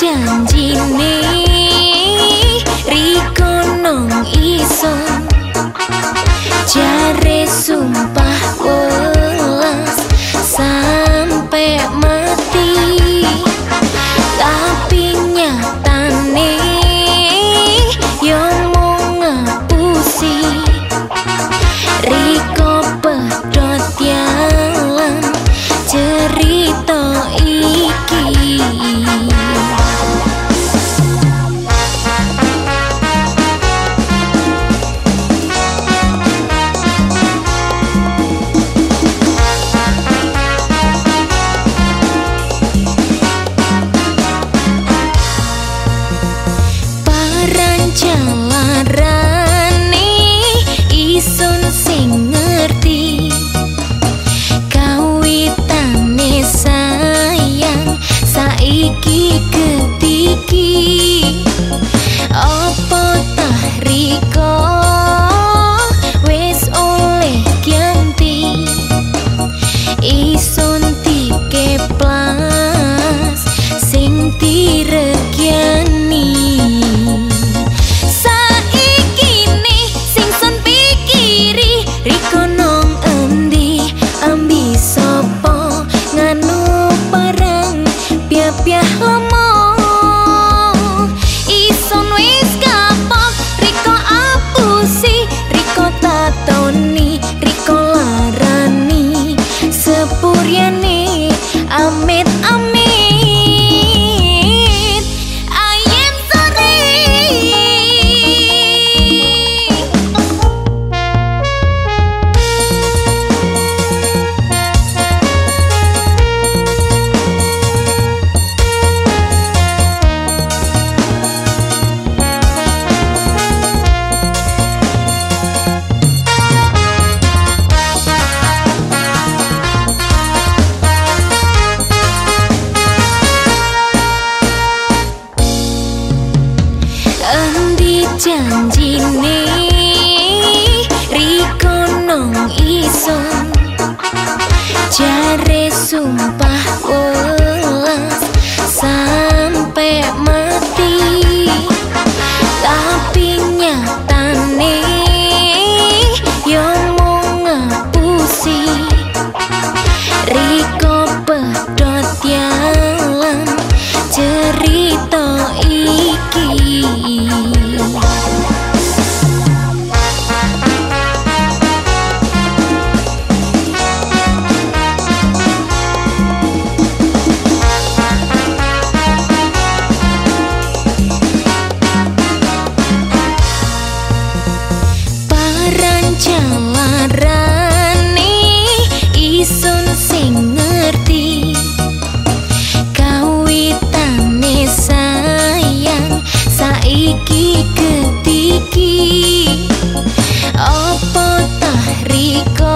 janji ni riko nong iso. Jare sumpah Endi janjine Rikonong isong Jare sumpah iki ketiki. Apa tah riko